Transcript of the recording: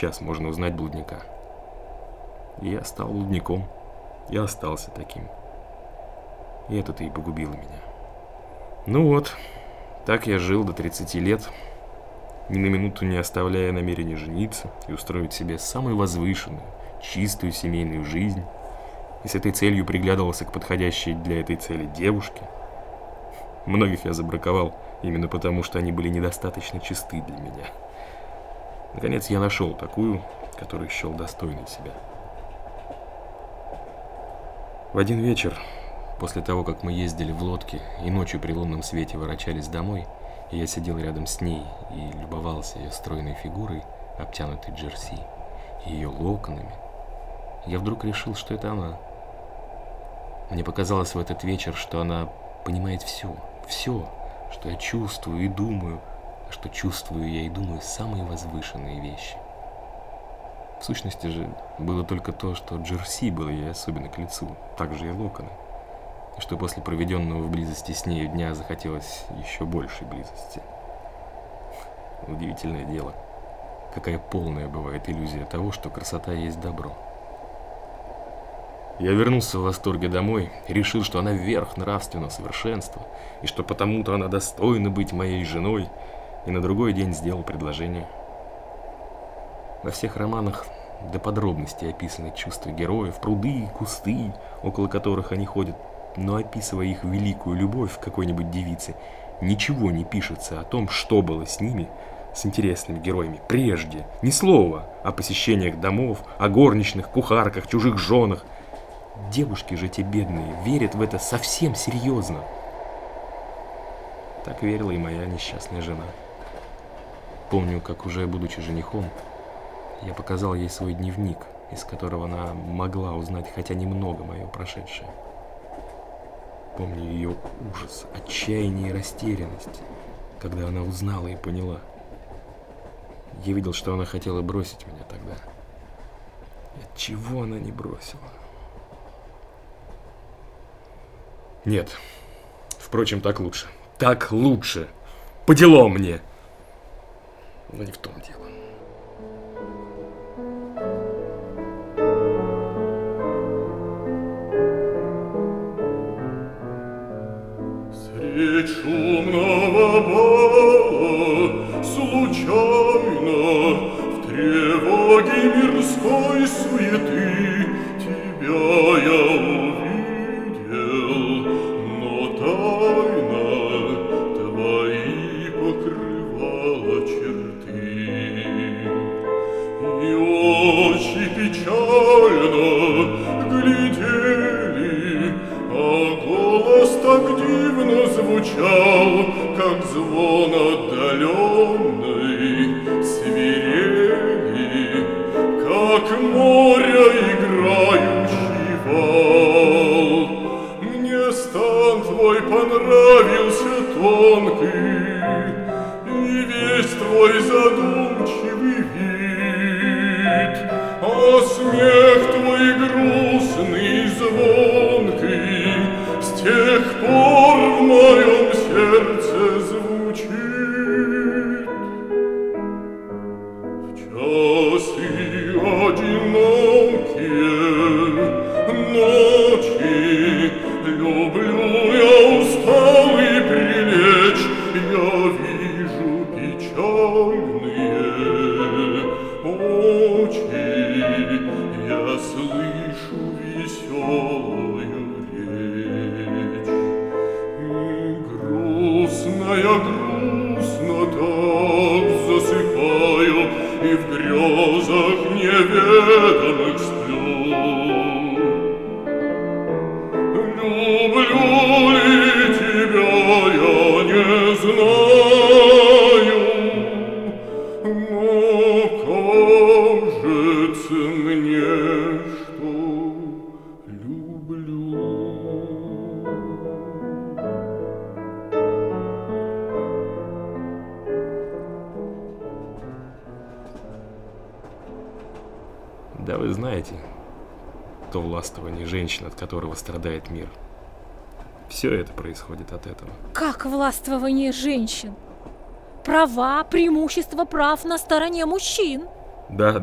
час можно узнать блудника. И я стал блудником. Я остался таким. И это-то и погубило меня. Ну вот, так я жил до 30 лет, ни на минуту не оставляя намерения жениться и устроить себе самую возвышенную, чистую семейную жизнь, и с этой целью приглядывался к подходящей для этой цели девушке. Многих я забраковал именно потому, что они были недостаточно чисты для меня. Наконец я нашел такую, которую счел достойной себя. В один вечер, после того, как мы ездили в лодке и ночью при лунном свете ворочались домой, и я сидел рядом с ней и любовался ее стройной фигурой, обтянутой джерси, и ее локонами, я вдруг решил, что это она. Мне показалось в этот вечер, что она понимает все, все, что я чувствую и думаю, что чувствую я и думаю самые возвышенные вещи. В сущности же, было только то, что Джерси было ей особенно к лицу, так же и локоны, и что после проведенного в близости с нею дня захотелось еще большей близости. Удивительное дело, какая полная бывает иллюзия того, что красота есть добро. Я вернулся в восторге домой решил, что она верх нравственного совершенства, и что потому-то она достойна быть моей женой, и на другой день сделал предложение. Во всех романах до подробностей описаны чувства героев, пруды, кусты, около которых они ходят, но описывая их великую любовь к какой-нибудь девице, ничего не пишется о том, что было с ними, с интересными героями, прежде, ни слова о посещениях домов, о горничных, кухарках, чужих женах – Девушки же те бедные верят в это совсем серьезно. Так верила и моя несчастная жена. Помню, как уже будучи женихом, я показал ей свой дневник, из которого она могла узнать хотя немного мое прошедшее. Помню ее ужас, отчаяние и растерянность, когда она узнала и поняла. Я видел, что она хотела бросить меня тогда. От чего она не бросила? Нет. Впрочем, так лучше. Так лучше. По делам мне. Но не в том дело. Средь шумного бала случайно В тревоге мирской суеты печально глядели, А голос так дивно звучал, Как звон отдаленной свирели, Как море играющий вал. Мне стан твой понравился тонкий, И весь твой задум смех твой грустный звонкий С тех пор в моем сердце звучит. В часе одинокий Львів женщин, от которого страдает мир. Все это происходит от этого. Как властвование женщин? Права, преимущество прав на стороне мужчин. Да,